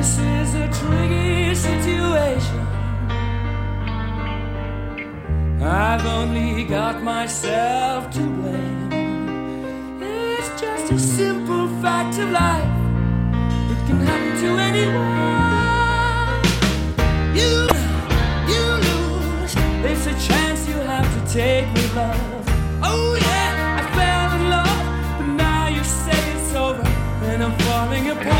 This is a tricky situation. I've only got myself to blame. It's just a simple fact of life. It can happen to anyone. You, you lose. It's a chance you have to take with love. Oh yeah, I fell in love, but now you say it's over, and I'm falling apart.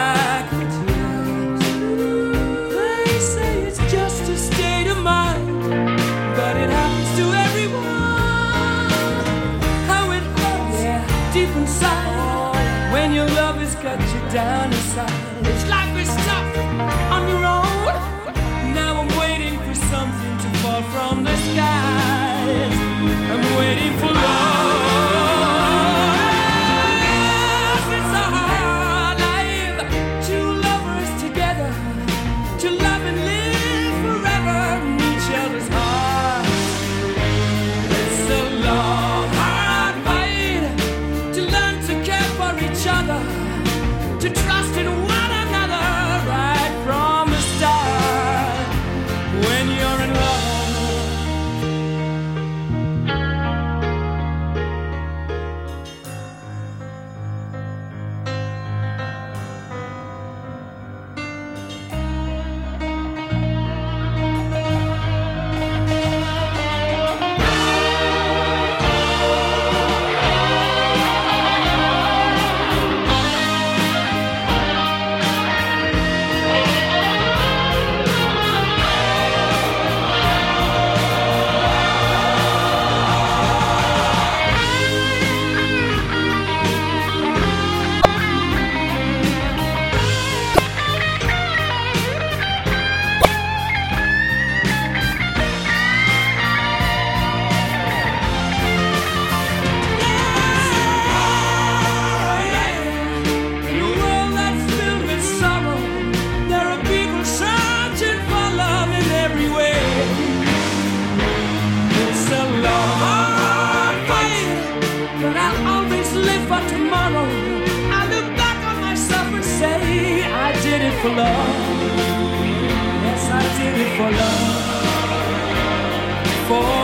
when your love has cut you down inside. to When you're in did it for love. Yes, I did it for love. For